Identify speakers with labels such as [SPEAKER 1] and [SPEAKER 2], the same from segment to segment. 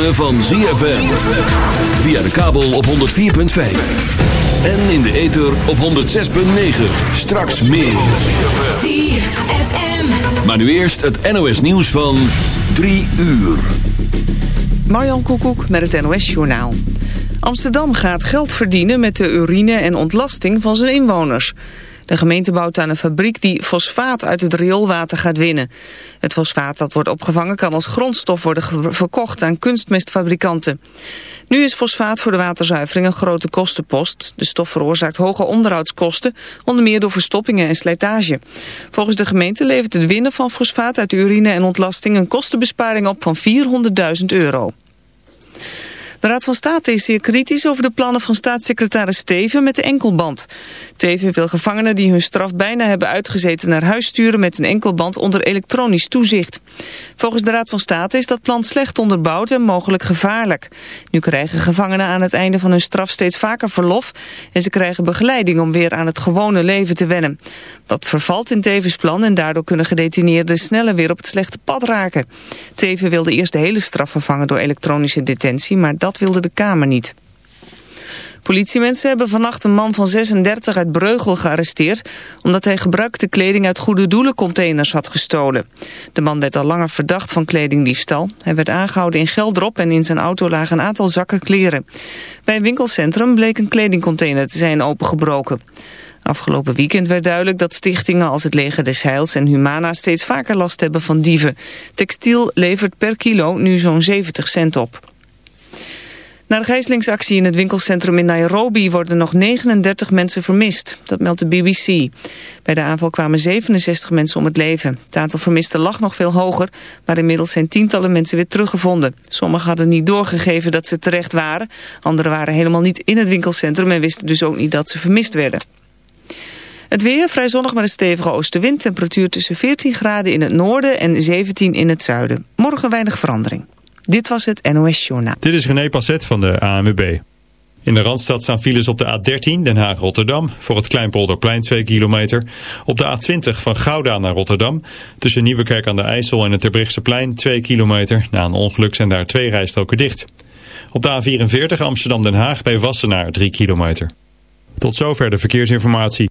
[SPEAKER 1] ritme van ZFM. Via de kabel op 104.5. En in de ether op 106.9. Straks meer. ZFM. Maar nu eerst het NOS nieuws van 3 uur.
[SPEAKER 2] Marjan Koekoek met het NOS Journaal. Amsterdam gaat geld verdienen met de urine en ontlasting van zijn inwoners. De gemeente bouwt aan een fabriek die fosfaat uit het rioolwater gaat winnen. Het fosfaat dat wordt opgevangen kan als grondstof worden verkocht aan kunstmestfabrikanten. Nu is fosfaat voor de waterzuivering een grote kostenpost. De stof veroorzaakt hoge onderhoudskosten, onder meer door verstoppingen en slijtage. Volgens de gemeente levert het winnen van fosfaat uit urine en ontlasting een kostenbesparing op van 400.000 euro. De Raad van State is zeer kritisch over de plannen van staatssecretaris Steven met de enkelband. Teven wil gevangenen die hun straf bijna hebben uitgezeten naar huis sturen met een enkelband onder elektronisch toezicht. Volgens de Raad van State is dat plan slecht onderbouwd en mogelijk gevaarlijk. Nu krijgen gevangenen aan het einde van hun straf steeds vaker verlof en ze krijgen begeleiding om weer aan het gewone leven te wennen. Dat vervalt in Tevens plan en daardoor kunnen gedetineerden sneller weer op het slechte pad raken. Teven wilde eerst de hele straf vervangen door elektronische detentie, maar dat wilde de Kamer niet. Politiemensen hebben vannacht een man van 36 uit Breugel gearresteerd... omdat hij gebruikte kleding uit goede doelencontainers had gestolen. De man werd al langer verdacht van kledingdiefstal. Hij werd aangehouden in Geldrop en in zijn auto lagen een aantal zakken kleren. Bij een winkelcentrum bleek een kledingcontainer te zijn opengebroken. Afgelopen weekend werd duidelijk dat stichtingen als het Leger des Heils en Humana steeds vaker last hebben van dieven. Textiel levert per kilo nu zo'n 70 cent op. Na de gijzelingsactie in het winkelcentrum in Nairobi worden nog 39 mensen vermist. Dat meldt de BBC. Bij de aanval kwamen 67 mensen om het leven. Het aantal vermisten lag nog veel hoger, maar inmiddels zijn tientallen mensen weer teruggevonden. Sommigen hadden niet doorgegeven dat ze terecht waren. Anderen waren helemaal niet in het winkelcentrum en wisten dus ook niet dat ze vermist werden. Het weer vrij zonnig met een stevige oostenwind. Temperatuur tussen 14 graden in het noorden en 17 in het zuiden. Morgen weinig verandering. Dit was het NOS Journaal.
[SPEAKER 3] Dit is René Passet van de ANWB. In de Randstad staan files op de A13 Den Haag-Rotterdam voor het Kleinpolderplein 2 kilometer. Op de A20 van Gouda naar Rotterdam tussen Nieuwekerk aan de IJssel en het plein 2 kilometer. Na een ongeluk zijn daar twee rijstroken dicht. Op de A44 Amsterdam-Den Haag bij Wassenaar 3 kilometer. Tot zover de verkeersinformatie.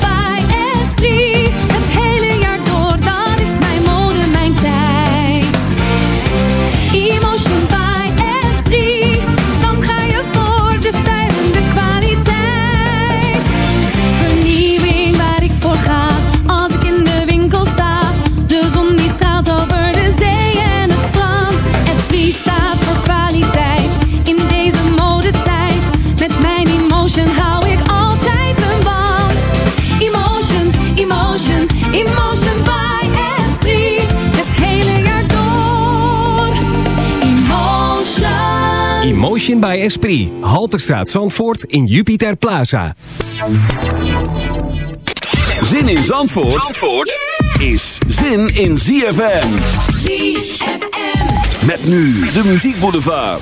[SPEAKER 4] Halterstraat Zandvoort in Jupiter Plaza.
[SPEAKER 5] Zin in Zandvoort, Zandvoort is zin in ZFM.
[SPEAKER 6] ZFM.
[SPEAKER 5] Met nu de muziekboulevard.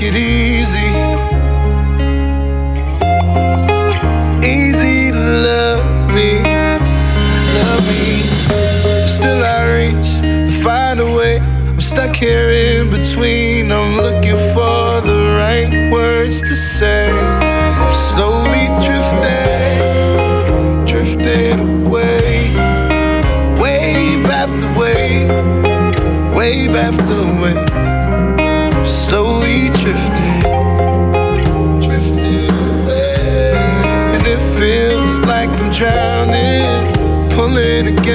[SPEAKER 7] it is.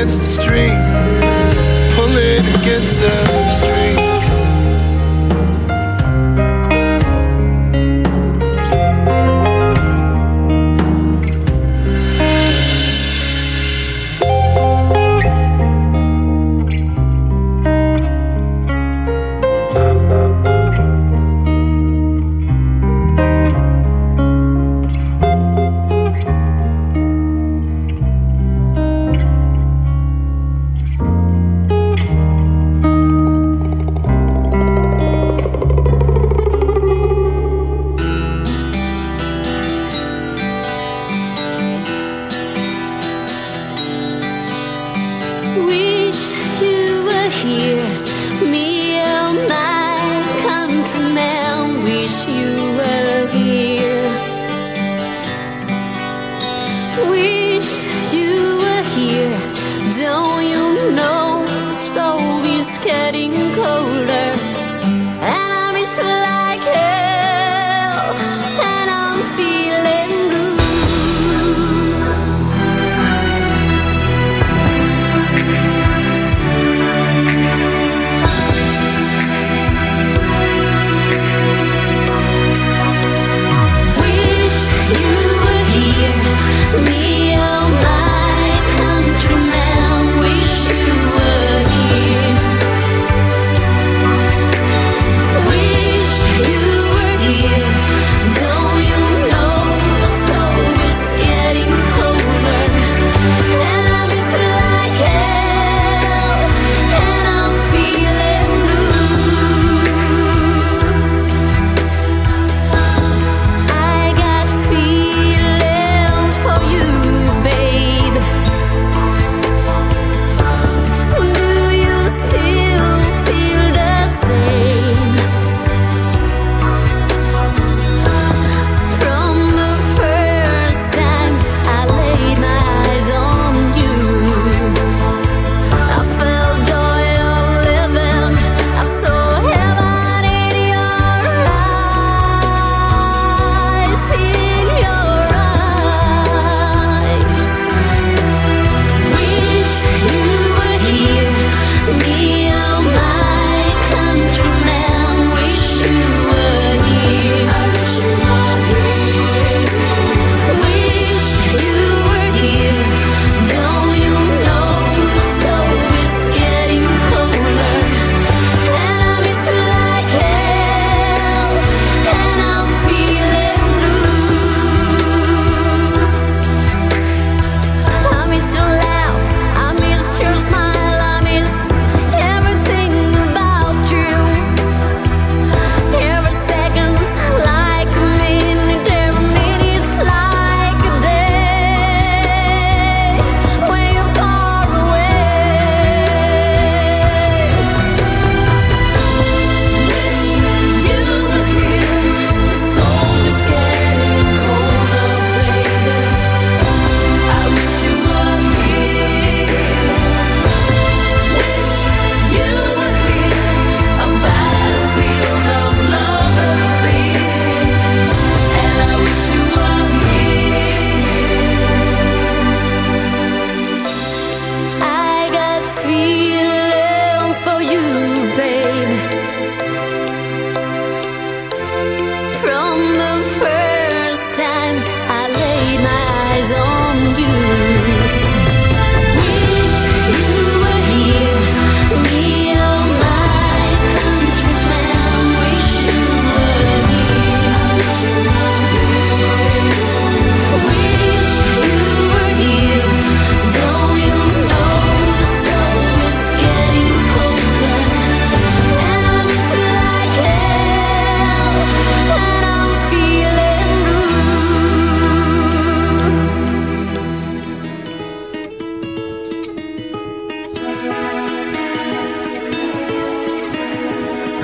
[SPEAKER 7] against the street.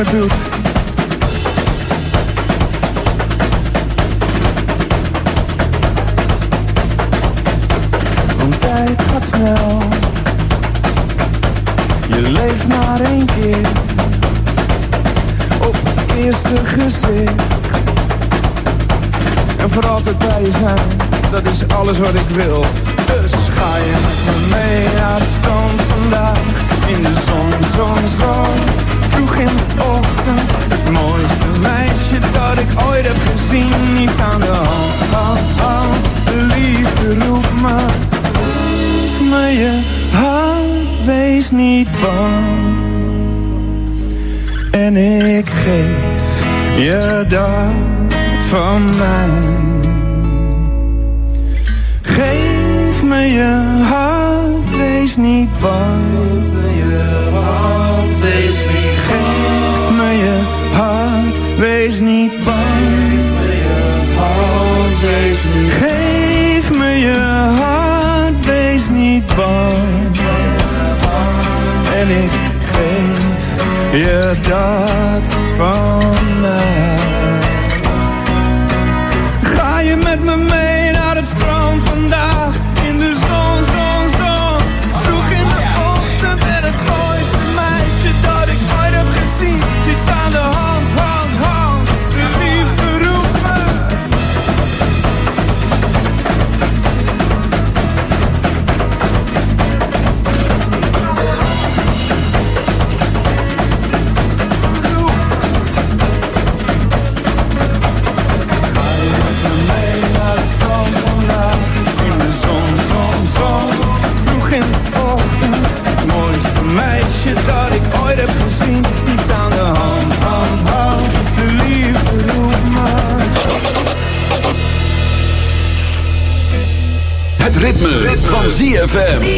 [SPEAKER 1] I do ZFM.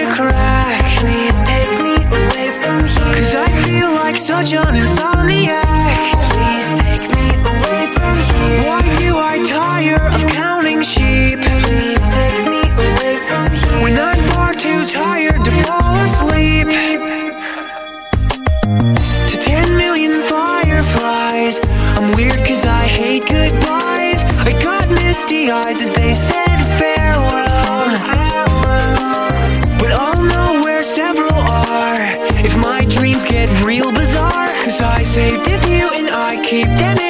[SPEAKER 8] your cry keep getting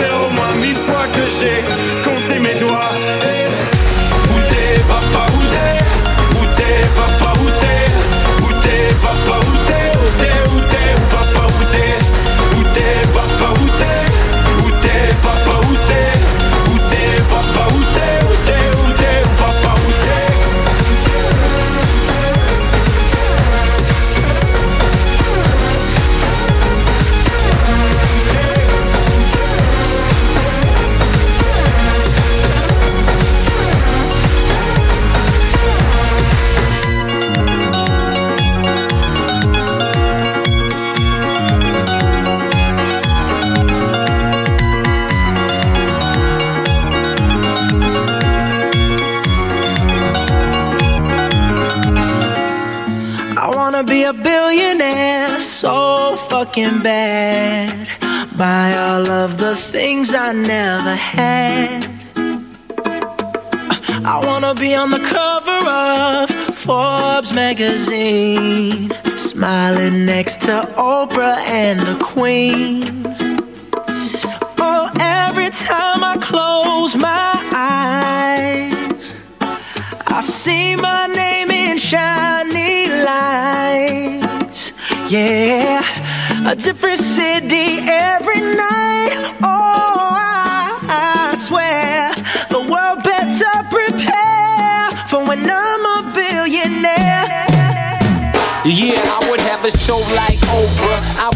[SPEAKER 9] fois
[SPEAKER 8] Magazine, smiling next to Oprah and the Queen. Oh, every time I close my eyes. I see my name in shiny lights. Yeah, a different city
[SPEAKER 10] have a show like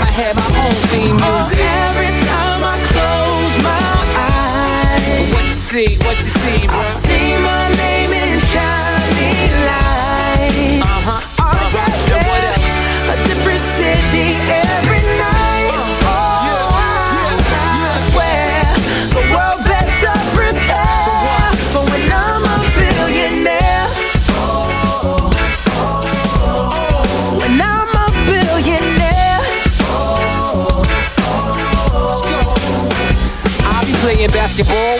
[SPEAKER 10] I'ma have my own theme music.
[SPEAKER 8] Oh, every time I close my eyes,
[SPEAKER 10] What you see, what you see, bro?
[SPEAKER 8] I see my name in shining
[SPEAKER 10] playing basketball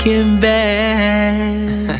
[SPEAKER 11] looking back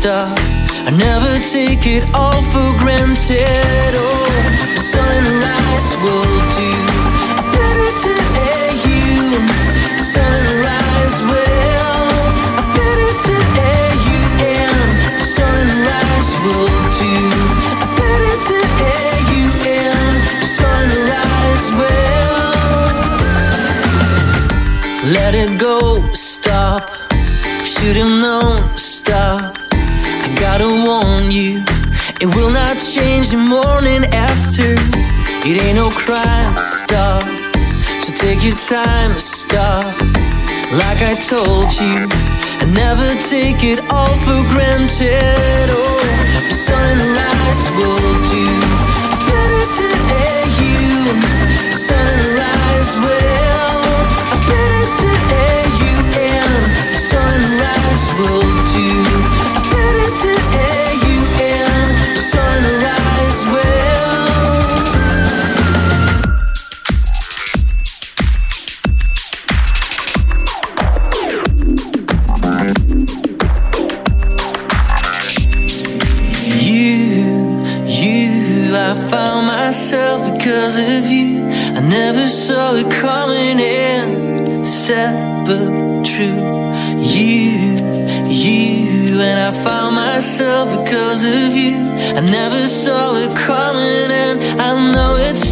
[SPEAKER 8] stop. I never take it all for granted. Oh, sunrise will do. Better to air you. Sunrise will. Better to air you in. Sunrise will do. Better to air you in. Sunrise will. Let it go, stop. Should have known. I gotta warn you, it will not change the morning after. It ain't no crime, to stop. So take your time, to stop. Like I told you, and never take it all for granted. Oh, sunrise will do. Better to air you. Sunrise and I found myself because of you. I never saw it coming, and I know it.